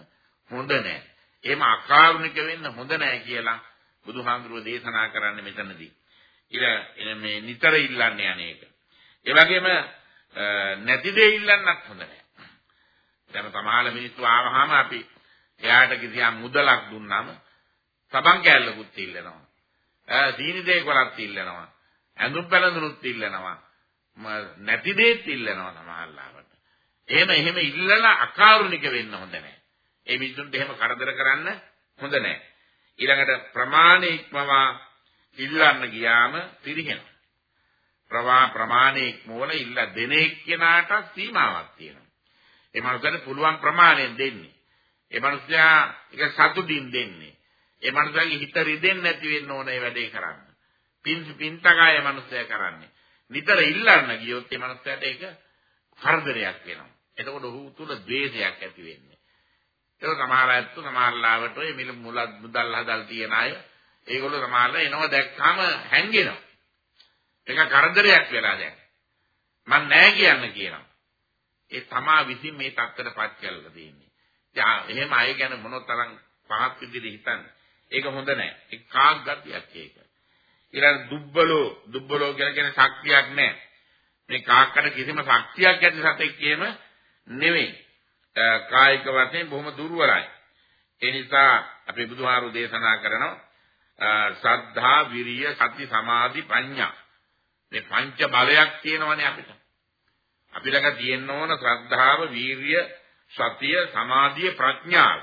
හොඳ නැහැ. එහෙම අකාරුණික වෙන්න හොඳ නැහැ කියලා බුදුහාමුදුරුවෝ දේශනා කරන්නේ මෙතනදී. ඉර මේ නිතර ඉල්ලන්නේ අනේක. ඒ වගේම නැති දේ ඉල්ලන්නත් හොඳ නැහැ. දැන් සමහර මිනිස්සු ආවහම අපි එයාට කිසියම් මුදලක් දුන්නාම සබන් කෑල්ලකුත් ඉල්ලනවා. ඈ සීනි දෙයක් වලත් ඉල්ලනවා. ඇඳුම් පැළඳුනුත් ඉල්ලනවා. නැති දෙයක් ඉල්ලනවා සමහරවිට. එහෙම එහෙම ඉල්ලලා අකාරුණික වෙන්න හොඳ නැහැ. ඒ මිනිසුන්ට එහෙම කරදර කරන්න හොඳ නැහැ. ඊළඟට ප්‍රමාණ ඉක්මවා ඉල්ලන්න ගියාම පිරිහෙනවා. ප්‍රවා ප්‍රමාණ ඉක්මවල ඉල්ල දෙන එක්කෙනාට සීමාවක් තියෙනවා. ඒ මනුස්සයාට පුළුවන් ප්‍රමාණයෙන් දෙන්නේ. ඒ මනුස්සයා ඒක සතුටින් දෙන්නේ. ඒ මනුස්සයාගේ හිත රිදෙන්නේ නැති වෙන්න ඕන ඒ වැඩේ කරන්න. පින් පින්තකාය මනුස්සය කරන්නේ. නිතර ඉල්ලන්න ගියොත් ඒ මනුස්සයාට ඒක කරදරයක් වෙනවා. එතකොට ඔහු තුල ද්වේෂයක් ඇති වෙන්නේ. ඒක සමහර අයත් සමහරලාවට ඔය මිල මුලක් මුදල් හදල් තියන අය ඒගොල්ලෝ සමහරලා එනවා දැක්කම හැංගෙනවා. ඒක කරදරයක් වෙලා දැන්. මම නෑ කියන්න කියනවා. ඒ තමා විසින් මේ தත්තරපත් කරලා දෙන්නේ. ඉතින් එහෙම අය ගැන මොනතරම් පහත් විදිහට හිතන්නේ. ඒක හොඳ නෑ. ඒ කාක් ගතියක් ඒක. ඊළඟ දුබ්බලෝ දුබ්බලෝ කියලා කියන ශක්තියක් නෑ. මේ කාක්කට කිසිම ශක්තියක් ඇති සතෙක් කියම නෙවෙයි. කායික වශයෙන් බොහොම දුර්වලයි. ඒ නිසා අපේ බුදුහාරු දේශනා කරනවා ශ්‍රද්ධා, විරිය, සති, සමාධි, ප්‍රඥා. මේ පංච බලයක් තියෙනවනේ අපිට. අපි ළඟ තියෙන්න ඕන ශ්‍රද්ධාව, වීරිය, සතිය, සමාධිය, ප්‍රඥාව.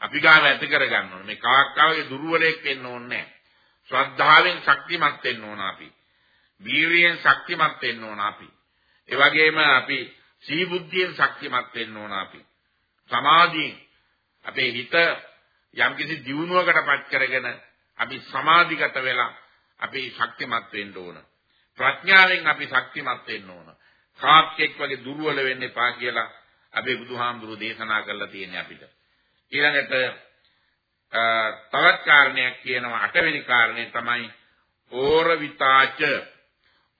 අපි ගාව ඇති කරගන්න ඕන. මේ කාක්කාවගේ දුර්වලයක් වෙන්න ඕනේ නැහැ. ශ්‍රද්ධාවෙන් ශක්තිමත් වෙන්න ඕන අපි. වීරියෙන් ශක්තිමත් වෙන්න ඕන අපි. ඒ වගේම අපි සිහි බුද්ධියෙන් ශක්තිමත් වෙන්න ඕන අපි. සමාධියෙන් අපේ හිත යම්කිසි දියුණුවකටපත් කරගෙන අපි සමාධිගත වෙලා අපි ශක්තිමත් වෙන්න ඕන. ප්‍රඥාවෙන් අපි ශක්තිමත් වෙන්න ඕන. කාක්කෙක් වගේ දුර්වල වෙන්න එපා කියලා අපේ බුදුහාමුදුරුවෝ දේශනා කරලා තියෙන්නේ අපිට. ඊළඟට තවත් කාරණයක් කියනවා. අටවෙනි කාරණේ තමයි ඕරවිතාච.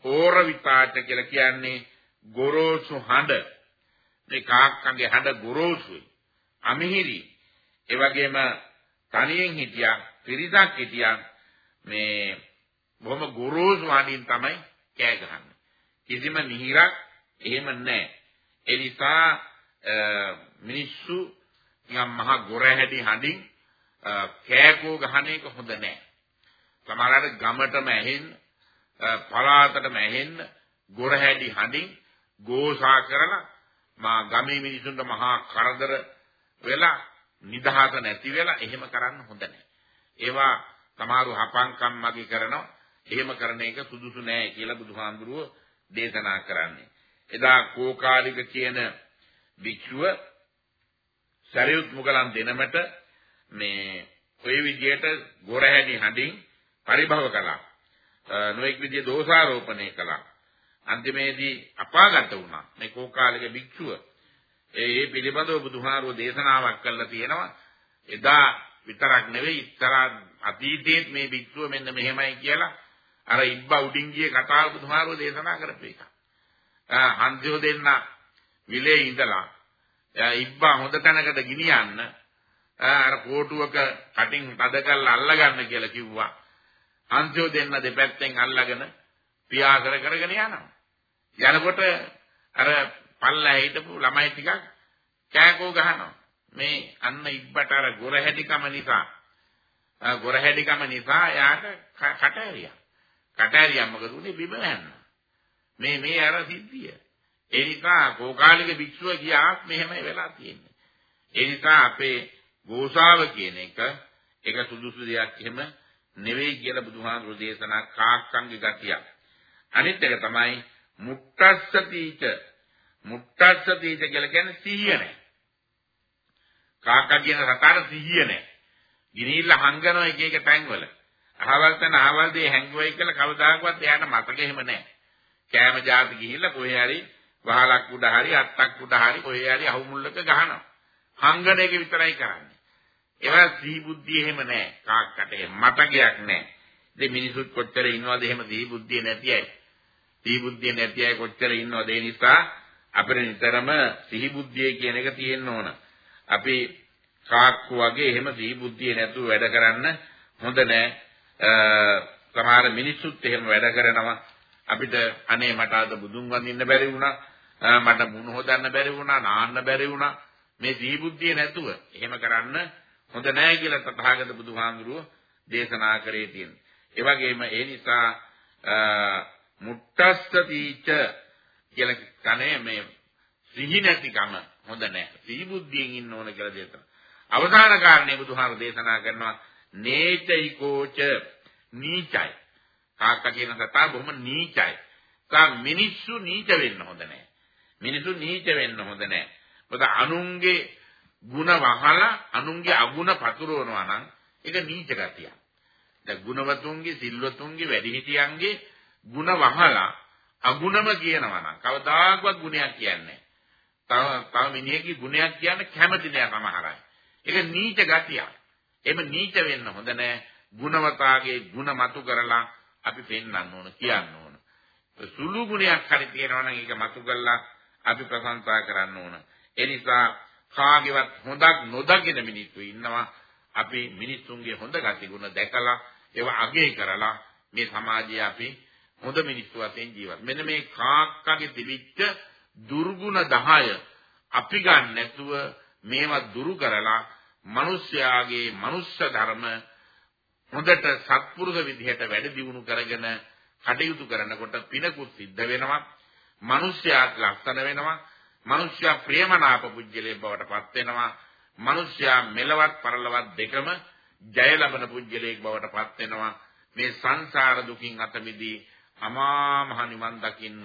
ඕරවිතාච කියලා කියන්නේ ගොරෝසු හඬ. මේ කාක්කගේ හඬ ගොරෝසුයි. අමිහිරි. ඒ වගේම තනියෙන් හිටියා පිරිසක් හිටියා. මේ බොහොම ගොරෝසු හඬින් තමයි කෑ ගහන්නේ. කිසිම මිහිරක් එහෙම නැහැ. ඒ නිසා මිනිස්සු නිකන් මහා ගොරහැඩි හඬින් කෑකෝ ගහන එක හොඳ නැහැ සමහරවිට ගමටම ඇහෙන්න පලාතටම ඇහෙන්න ගොරහැඩි හඬින් ගෝසා කරලා මා ගමේ මිනිසුන්ට මහා කරදර වෙලා නිදහස නැති වෙලා එහෙම කරන්න හොඳ නැහැ. ඒවා සමහරු හපංකම් මගේ කරනවා. එහෙම කරන එක සුදුසු නෑ කියලා බුදුහාඳුරුව දේශනා කරන්නේ. එදා කෝකාලික කියන භික්ෂුව සරියුත් මුගලන් දෙනමට මේ ඔය විදියට ගොරහැඩි හඬින් පරිභව කළා. නොඑක් විදිය දෝෂාරෝපණය කළා. අන්තිමේදී අපාගත වුණා. මේ කෝකාලික භික්ෂුව. ඒ ඒ පිළිබඳව බුදුහාරෝ දේශනාවක් කළා තියෙනවා. එදා විතරක් නෙවෙයි ඉස්සරහ අතීතයේත් මේ භික්ෂුව මෙන්න මෙහෙමයි කියලා අර ඉබ්බා උඩින් ගියේ කතාව බුදුහාරෝ දේශනා කරපු එක. හන්දියෝ දෙන්න විලේ ඉඳලා ඉබ්බා හොඳ තැනකට ගෙනියන්න අර කෝටුවක කටින් තද කරලා අල්ලගන්න කියලා කිව්වා. හන්දියෝ දෙන්න දෙපැත්තෙන් අල්ලගෙන පියාසර කරගෙන යනවා. යනකොට අර පල්ලා හිටපු ළමයි ටිකක් කෑකෝ ගහනවා. මේ අන්න ඉබ්බට අර ගොරහැඩිකම නිසා ගොරහැඩිකම නිසා යාට කට ඇරියා. කට ඇරියා මොකද උනේ බිම යනවා. මේ මේ අර සිද්ධිය. ඒ නිසා කෝකාලික භික්ෂුව ගියාත් මෙහෙමයි වෙලා තියෙන්නේ. ඒ නිසා අපේ ගෝසාව කියන එක ඒක සුදුසු දෙයක් එහෙම නෙවෙයි කියලා බුදුහාමුදුරු දේශනා කාක්කන්ගේ ගතියක්. අනිත් එක තමයි මුට්ටස්සතිච මුට්ටස්සතිච කියලා කියන්නේ සිහිය නැහැ. කාකා කියන රටාට සිහිය නැහැ. ගිනිල්ල හංගනවා එක එක තැන්වල. අහවල් තැන අහවල් දේ හැංගුවයි කියලා කවදාකවත් එයාට මතක එහෙම නැහැ. කෑම જાති ගිහිල්ලා කොහේ හරි වහලක් උඩ හරි අත්තක් උඩ හරි කොහේ හරි අහුමුල්ලක ගහනවා. හංගන එක විතරයි කරන්නේ. ඒවා සිහි බුද්ධිය එහෙම නැහැ. කාක්කට එහෙම මතකයක් නැහැ. ඉතින් මිනිසුත් කොච්චර ඉන්නවද එහෙම සිහි බුද්ධිය නැති අය. සිහි බුද්ධිය නැති අය කොච්චර ඉන්නවද ඒ නිසා අපිට නිතරම සිහි බුද්ධිය කියන එක තියෙන්න ඕන. අපි කාක්කු වගේ එහෙම සිහි බුද්ධිය නැතුව වැඩ කරන්න හොඳ නෑ. සමහර මිනිස්සුත් එහෙම වැඩ කරනවා. අපිට අනේ මට අද බුදුන් වඳින්න බැරි වුණා. මට මුණ හොදන්න බැරි වුණා, නාන්න බැරි වුණා. මේ සිහි බුද්ධිය නැතුව එහෙම කරන්න හොඳ නෑ කියලා තථාගත බුදුහාමුදුරුවෝ දේශනා කරේ තියෙනවා. ඒ වගේම ඒ නිසා මුට්ටස්සතිච කියලා කනේ මේ සිහි නැතිකම හොඳ නැහැ. සිහි බුද්ධියෙන් ඉන්න ඕන කියලා දේශනා. අවසාන කාරණේ බුදුහාම දේශනා කරනවා නේචයිකෝච නීචයි. කාක්ක කියන කතා බොහොම නීචයි. කා මිනිස්සු නීච වෙන්න හොඳ නැහැ. මිනිස්සු නීච වෙන්න හොඳ නැහැ. මොකද අනුන්ගේ ಗುಣ වහලා අනුන්ගේ අගුණ පතුරවනවා නම් ඒක නීච ගතියක්. දැන් ගුණවතුන්ගේ සිල්වතුන්ගේ වැඩිහිටියන්ගේ ಗುಣ වහලා අගුණම කියනවා නම් කවදාකවත් ගුණයක් කියන්නේ නැහැ. තව තව මිනිහගේ ගුණයක් කියන්න කැමති නෑ සමහර අය. ඒක නීච ගතියක්. එම නීච වෙන්න හොඳ නෑ. ගුණවතාගේ ಗುಣ මතු කරලා අපි පෙන්වන්න ඕන කියන්න ඕන. සුළු ගුණයක් හරි තියෙනවා නම් ඒක මතු කරලා අපි ප්‍රශංසා කරන්න ඕන. ඒ නිසා කාගේවත් හොඳක් නොදකින මිනිස්සු ඉන්නවා. අපි මිනිස්සුන්ගේ හොඳ ගතිගුණ දැකලා ඒවා අගය කරලා මේ සමාජයේ අපි හොඳ මිනිස්සු වශයෙන් ජීවත්. මෙන්න මේ කාක්කගේ තිබිච්ච දුර්ගුණ 10 අපි ගන්න නැතුව මේවා දුරු කරලා මිනිස්යාගේ මනුෂ්‍ය ධර්ම හොඳට සත්පුරුෂ විදිහට වැඩ දියුණු කරගෙන කටයුතු කරනකොට පිනකුත් සිද්ධ වෙනවා. මිනිස්යාත් ලස්සන වෙනවා. මිනිස්යා ප්‍රේමනාප පුජ්‍යලේ බවට පත් වෙනවා. මිනිස්යා මෙලවත් පරලවත් දෙකම ජය ලබන පුජ්‍යලේක් බවට පත් වෙනවා. මේ සංසාර දුකින් අත මිදී අමා මහ නිවන් දකින්න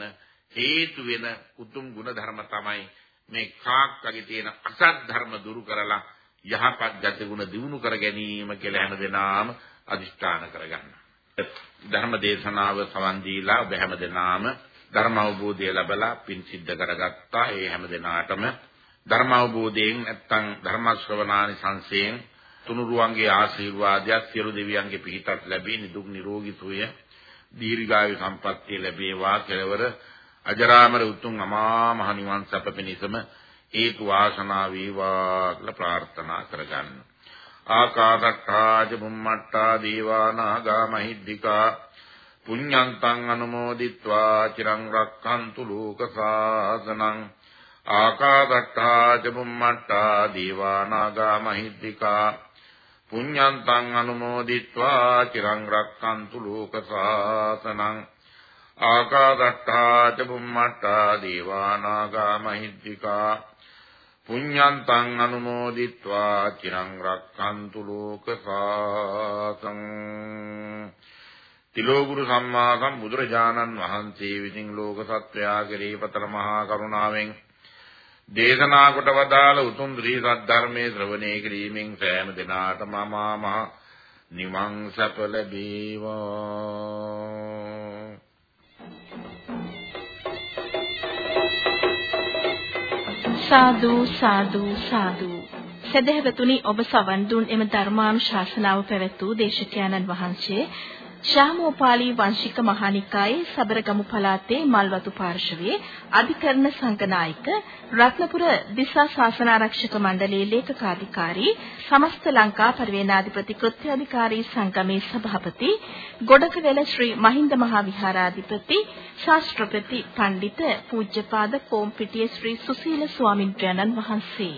හේතු වෙන උතුම් ගුණ ධර්ම තමයි මේ කාක්කගේ තියෙන අසත් ධර්ම දුරු කරලා යහපත් ගති ගුණ දිනු කර ගැනීම කියලා හැම දිනාම අදිෂ්ඨාන කරගන්න. ධර්ම දේශනාව සවන් දීලා ඔබ හැම දිනාම ධර්ම අවබෝධය ලැබලා පින් සිද්ධ කරගත්තා. ඒ හැම දිනාටම ධර්ම අවබෝධයෙන් නැත්තම් ධර්ම ශ්‍රවණානි සංසයෙන් තුනුරුවන්ගේ ආශිර්වාදයක් සියලු දෙවියන්ගේ පිහිටක් ලැබී නිදුක් නිරෝගී සුවය දීර්ඝායු සම්පන්නිය ලැබේවා කෙලවර අජරාමර උතුම් අමා මහ නිවන් සප පිණිසම හේතු වාසනා වේවා කියලා ප්‍රාර්ථනා කරගන්න. ආකාශට්ටා චුම්මට්ටා දීවා නාග මහිද්దికා පුඤ්ඤන්තං අනුමෝදිත්වා චිරං රක්ඛන්තු ලෝක සාසනං ආකාදත්තා චුම්මට්ටා දීවානාගා මහිද්దికා පුඤ්ඤන්තං අනුමෝදිත්වා චිරං රක්ඛන්තු ලෝක සාසනං ආකාදත්තා චුම්මට්ටා දීවානාගා මහිද්దికා පුඤ්ඤන්තං අනුමෝදිත්වා චිරං රක්ඛන්තු ලෝක සාසනං තිලෝගුරු සම්මා සම්බුදුරජාණන් වහන්සේ විසින් ලෝක සත්වයා කෙරෙහි පතර මහා කරුණාවෙන් දේශනා කොට වදාළ උතුම් ශ්‍රී සද්ධර්මයේ ශ්‍රවණය කිරීමෙන් සෑම දිනාටම මමා මහ නිවන් සැප ලැබේවා. සාදු සාදු සාදු. සදහවතුනි ඔබ සවන් දුන් එම ධර්මානුශාසනාව පැවැත් වූ දේශකයන්න් වහන්සේ ශාමෝපාලි වංශික මහානිකායේ සබරගමු පළාතේ මල්වතු පාර්ශවයේ අධිකරණ සංඝනායක රත්නපුර දිසා ශාසනාරක්ෂක මණ්ඩලයේ ලේකකාධිකාරී සමස්ත ලංකා පරිවේනාධිපති කෘත්‍යාධිකාරී සංගමේ සභාපති ගොඩකවැල ශ්‍රී මහින්ද මහා විහාරාධිපති ශාස්ත්‍රපති පඬිත පූජ්‍යපාද කොම්පිටියේ ශ්‍රී සුසීල ස්වාමින්ද්‍රයන්න් වහන්සේ.